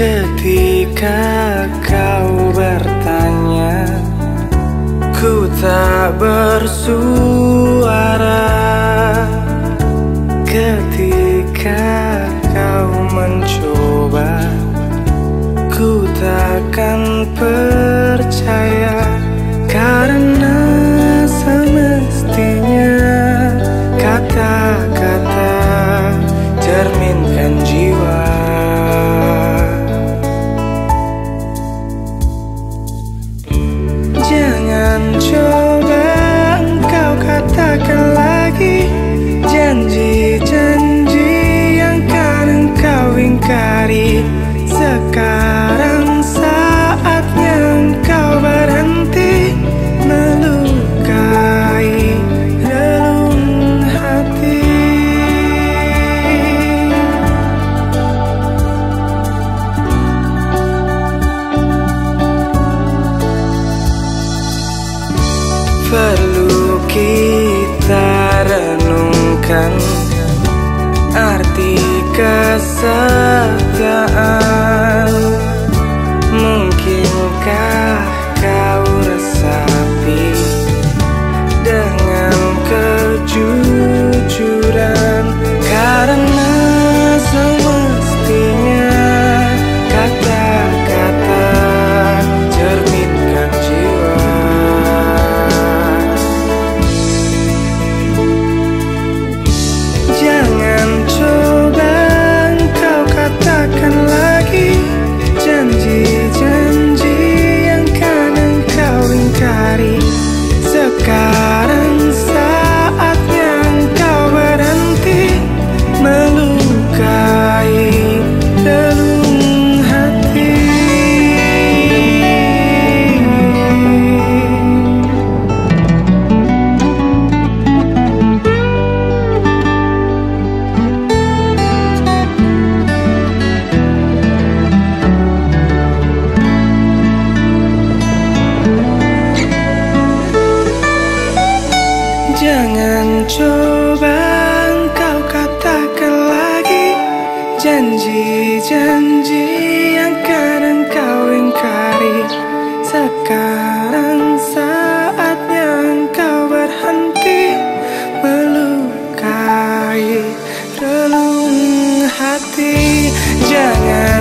Ketika kau bertanya Ku tak bersuara. Sekarang coba engkau katakan lagi. Janji-janji yang kadang kau ingkari. Sekarang saatnya engkau berhenti Melukai relung hati. Jangan